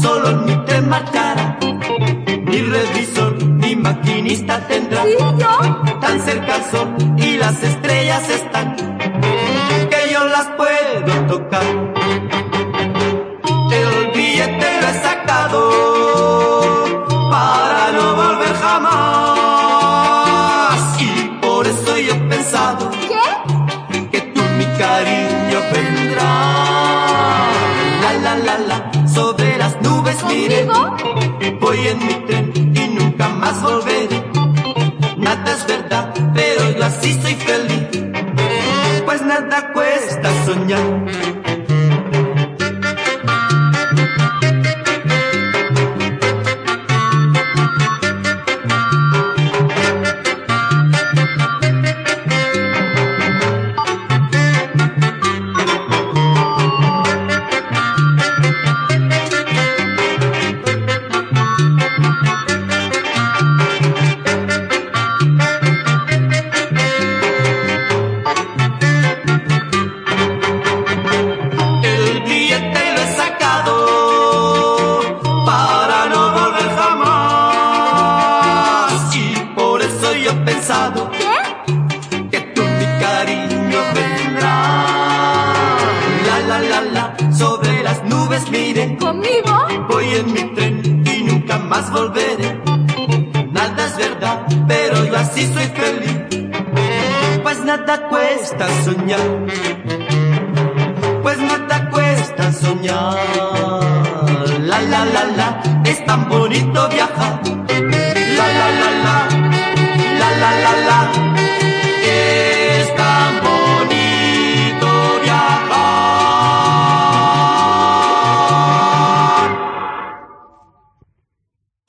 solo en mi tren marchará. Ni revisor ni maquinista tendrá. ¿Y yo? Cerca sol y las estrellas están. Que yo las puedo tocar. El billete lo he sacado para no volver jamás. Y por eso yo he pensado ¿Qué? que tú mi cariño vendrás. La la la la, sobre las nubes. ¿Conmigo? Voy en mi tren y nunca más volveré. Es verdad, pero yo así soy feliz. Pues nada cuesta soñar. Voy en mi tren y nunca más volveré. Nada es verdad, pero yo así soy feliz. Pues nada cuesta soñar. Pues nada cuesta soñar. La la la la, es tan bonito viajar.